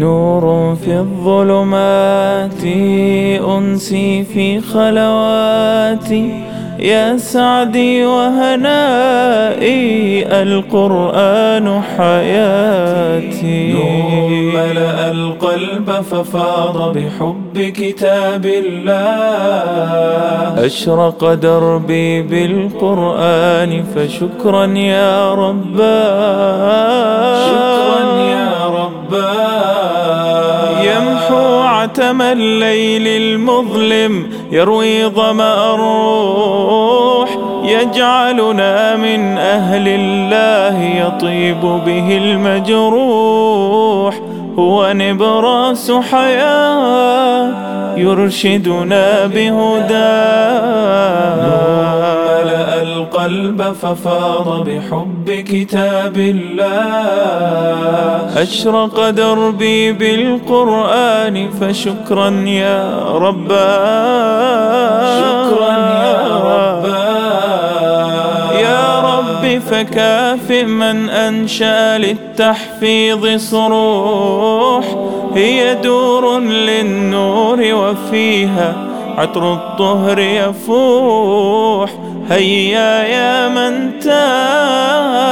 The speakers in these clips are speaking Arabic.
نور في الظلمات أنسي في خلواتي يا سعدي وهنائي القرآن حياتي. نور ملأ القلب ففاض بحب كتاب الله. أشرق دربي بالقرآن فشكرا يا رباه عتم الليل المظلم يروي ظمأ الروح يجعلنا من أهل الله يطيب به المجروح. هو نبراس حياة يرشدنا بهداه ملأ القلب ففاض بحب كتاب الله. أشرق دربي بالقرآن فشكرا يا رباه شكرا يا رباه يا رب فكافئ من أنشأ للتحفيظ صروح. هي دور للنور وفيها عطر الطهر يفوح. هيا يا من تاه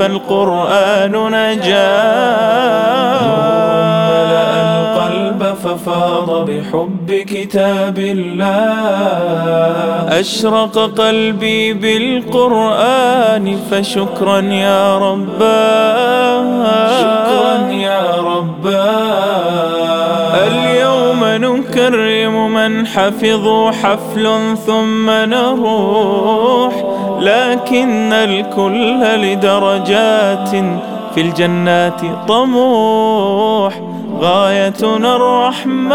فالقرآن نجاه ملأ القلب ففاض بحب كتاب الله. أشرق قلبي بالقرآن فشكرا يا رباه شكرا يا رباه اليوم نكرم من حفظوا حفل ثم نروح لكن الكل لدرجات في الجنات طموح غايتنا الرحمن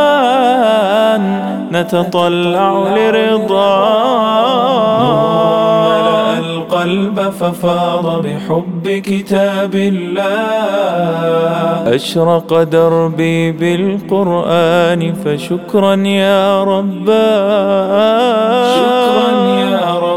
نتطلع لرضاه ملأ القلب ففاض بحب كتاب الله. أشرق دربي بالقرآن فشكرا يا رباه شكرا يا رباه